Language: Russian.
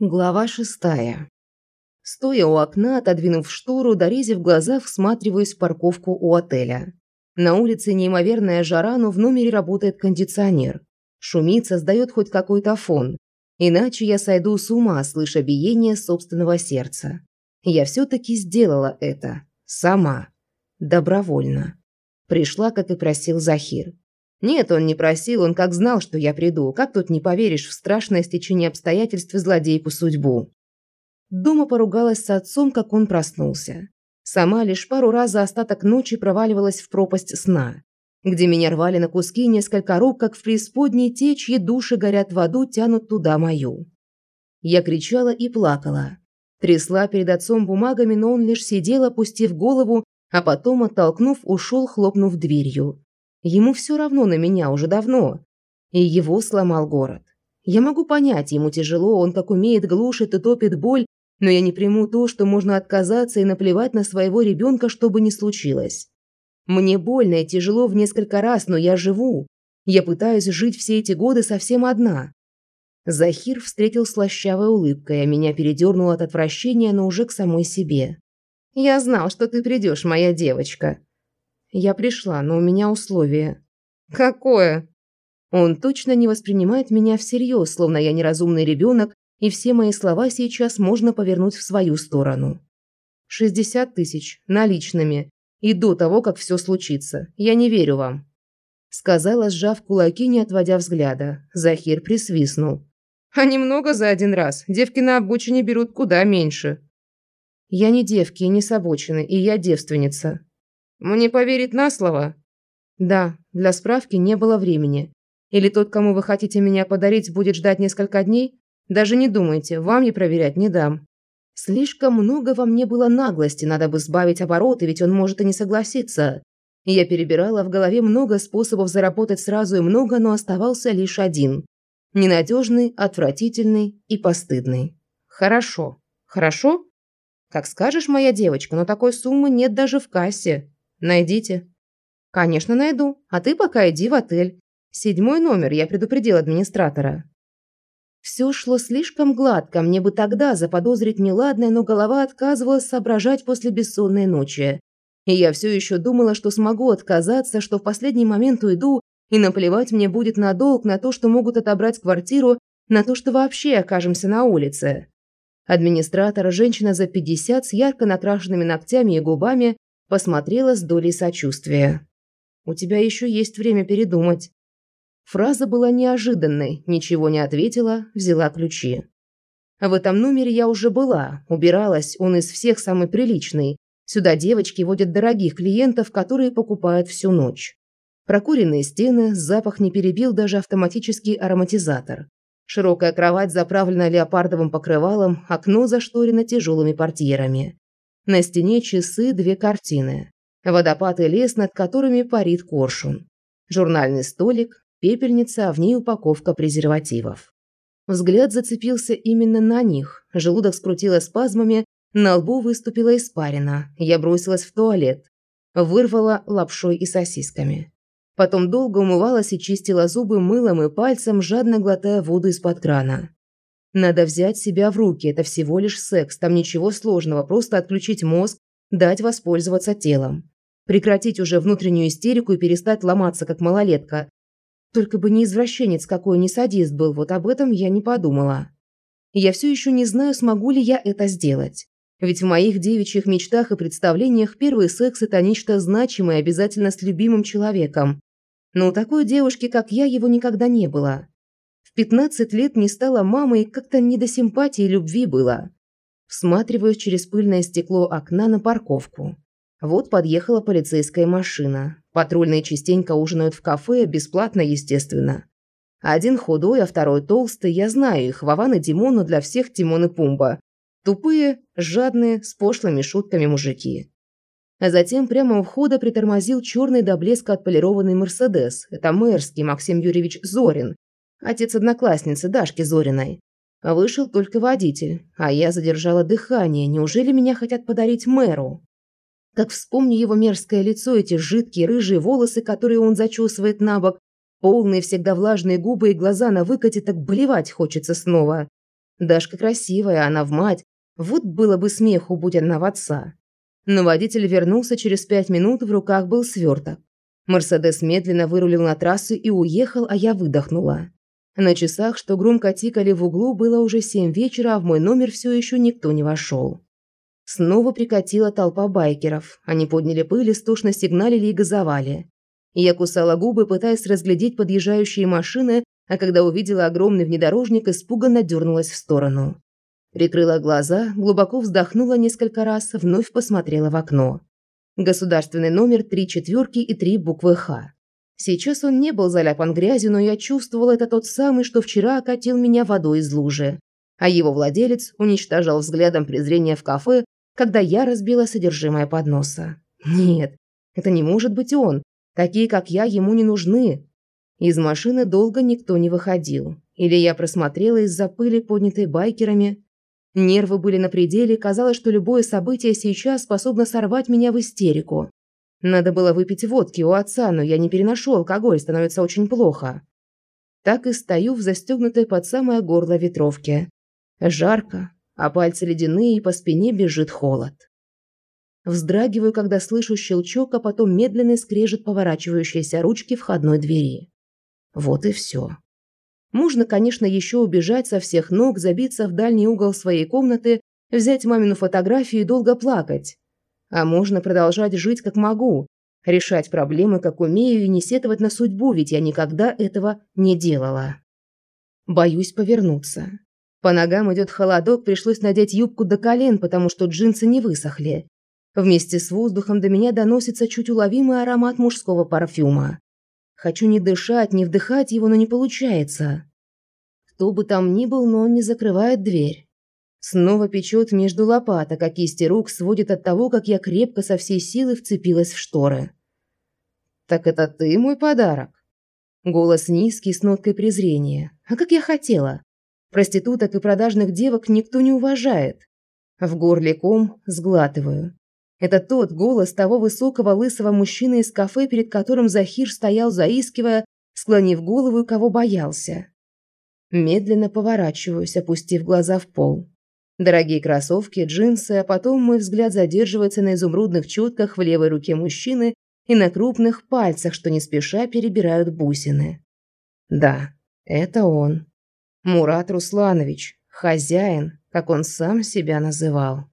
Глава шестая. Стоя у окна, отодвинув штору, дорезив глаза, всматриваюсь в парковку у отеля. На улице неимоверная жара, но в номере работает кондиционер. Шумит, создает хоть какой-то фон. Иначе я сойду с ума, слыша биение собственного сердца. Я все-таки сделала это. Сама. Добровольно. Пришла, как и просил Захир. Нет, он не просил, он как знал, что я приду. Как тут не поверишь в страшное стечение обстоятельств и злодейку судьбу? Дома поругалась с отцом, как он проснулся. Сама лишь пару раз за остаток ночи проваливалась в пропасть сна, где меня рвали на куски несколько рук, как в преисподней те, чьи души горят в аду, тянут туда мою. Я кричала и плакала. Трясла перед отцом бумагами, но он лишь сидел, опустив голову, а потом, оттолкнув, ушел, хлопнув дверью. Ему все равно на меня уже давно. И его сломал город. Я могу понять, ему тяжело, он как умеет глушит и топит боль, но я не приму то, что можно отказаться и наплевать на своего ребенка, что бы ни случилось. Мне больно и тяжело в несколько раз, но я живу. Я пытаюсь жить все эти годы совсем одна. Захир встретил слащавой улыбкой, а меня передернуло от отвращения, но уже к самой себе. «Я знал, что ты придешь, моя девочка», я пришла, но у меня условие. Какое? Он точно не воспринимает меня всерьез, словно я неразумный ребенок, и все мои слова сейчас можно повернуть в свою сторону. Шестьдесят тысяч, наличными, и до того, как все случится. Я не верю вам. Сказала, сжав кулаки, не отводя взгляда. Захир присвистнул. А немного за один раз. Девки на обочине берут куда меньше. Я не девки и не с обочины, и я девственница. Мне поверить на слово? Да, для справки не было времени. Или тот, кому вы хотите меня подарить, будет ждать несколько дней? Даже не думайте, вам не проверять не дам. Слишком много во мне было наглости, надо бы сбавить обороты, ведь он может и не согласиться. Я перебирала в голове много способов заработать сразу и много, но оставался лишь один. Ненадежный, отвратительный и постыдный. Хорошо. Хорошо? Как скажешь, моя девочка, но такой суммы нет даже в кассе. Найдите. Конечно, найду. А ты пока иди в отель. Седьмой номер, я предупредил администратора. Все шло слишком гладко, мне бы тогда заподозрить неладное, но голова отказывалась соображать после бессонной ночи. И я все еще думала, что смогу отказаться, что в последний момент уйду, и наплевать мне будет на долг, на то, что могут отобрать квартиру, на то, что вообще окажемся на улице. Администратор, женщина за 50 с ярко накрашенными ногтями и губами, Посмотрела с долей сочувствия. «У тебя еще есть время передумать». Фраза была неожиданной, ничего не ответила, взяла ключи. В этом номере я уже была, убиралась, он из всех самый приличный. Сюда девочки водят дорогих клиентов, которые покупают всю ночь. Прокуренные стены, запах не перебил даже автоматический ароматизатор. Широкая кровать заправлена леопардовым покрывалом, окно зашторено тяжелыми портьерами. На стене часы, две картины. Водопад и лес, над которыми парит коршун. Журнальный столик, пепельница, а в ней упаковка презервативов. Взгляд зацепился именно на них. Желудок скрутило спазмами, на лбу выступила испарина. Я бросилась в туалет. Вырвала лапшой и сосисками. Потом долго умывалась и чистила зубы мылом и пальцем, жадно глотая воду из-под крана. Надо взять себя в руки, это всего лишь секс, там ничего сложного, просто отключить мозг, дать воспользоваться телом. Прекратить уже внутреннюю истерику и перестать ломаться, как малолетка. Только бы не извращенец какой, не садист был, вот об этом я не подумала. Я все еще не знаю, смогу ли я это сделать. Ведь в моих девичьих мечтах и представлениях первый секс – это нечто значимое, обязательно с любимым человеком. Но у такой девушки, как я, его никогда не было. В 15 лет не стала мамой, как-то не до симпатии и любви было. Всматриваюсь через пыльное стекло окна на парковку. Вот подъехала полицейская машина. Патрульные частенько ужинают в кафе, бесплатно, естественно. Один худой, а второй толстый, я знаю их, Вован и Димон, для всех Тимон и Пумба. Тупые, жадные, с пошлыми шутками мужики. А затем прямо у входа притормозил черный до блеска отполированный Мерседес. Это мэрский Максим Юрьевич Зорин, отец одноклассницы Дашки Зориной. Вышел только водитель, а я задержала дыхание. Неужели меня хотят подарить мэру? Как вспомню его мерзкое лицо, эти жидкие рыжие волосы, которые он зачесывает на бок, полные всегда влажные губы и глаза на выкате, так блевать хочется снова. Дашка красивая, она в мать. Вот было бы смеху, будь она в отца. Но водитель вернулся через пять минут, в руках был сверток. Мерседес медленно вырулил на трассу и уехал, а я выдохнула. На часах, что громко тикали в углу, было уже семь вечера, а в мой номер все еще никто не вошел. Снова прикатила толпа байкеров. Они подняли пыль, истошно сигналили и газовали. Я кусала губы, пытаясь разглядеть подъезжающие машины, а когда увидела огромный внедорожник, испуганно дернулась в сторону. Прикрыла глаза, глубоко вздохнула несколько раз, вновь посмотрела в окно. Государственный номер три четверки и три буквы «Х». Сейчас он не был заляпан грязью, но я чувствовала, это тот самый, что вчера окатил меня водой из лужи. А его владелец уничтожал взглядом презрение в кафе, когда я разбила содержимое подноса. Нет, это не может быть он. Такие, как я, ему не нужны. Из машины долго никто не выходил. Или я просмотрела из-за пыли, поднятой байкерами. Нервы были на пределе, казалось, что любое событие сейчас способно сорвать меня в истерику. Надо было выпить водки у отца, но я не переношу алкоголь, становится очень плохо. Так и стою в застегнутой под самое горло ветровке. Жарко, а пальцы ледяные, и по спине бежит холод. Вздрагиваю, когда слышу щелчок, а потом медленный скрежет поворачивающейся ручки входной двери. Вот и все. Можно, конечно, еще убежать со всех ног, забиться в дальний угол своей комнаты, взять мамину фотографию и долго плакать. А можно продолжать жить как могу, решать проблемы как умею и не сетовать на судьбу, ведь я никогда этого не делала. Боюсь повернуться. По ногам идет холодок, пришлось надеть юбку до колен, потому что джинсы не высохли. Вместе с воздухом до меня доносится чуть уловимый аромат мужского парфюма. Хочу не дышать, не вдыхать его, но не получается. Кто бы там ни был, но он не закрывает дверь. Снова печет между лопаток, а кисти рук сводит от того, как я крепко со всей силы вцепилась в шторы. «Так это ты мой подарок?» Голос низкий, с ноткой презрения. «А как я хотела?» Проституток и продажных девок никто не уважает. В горле ком сглатываю. Это тот голос того высокого лысого мужчины из кафе, перед которым Захир стоял заискивая, склонив голову, кого боялся. Медленно поворачиваюсь, опустив глаза в пол. Дорогие кроссовки, джинсы, а потом мой взгляд задерживается на изумрудных четках в левой руке мужчины и на крупных пальцах, что не спеша перебирают бусины. Да, это он. Мурат Русланович, хозяин, как он сам себя называл.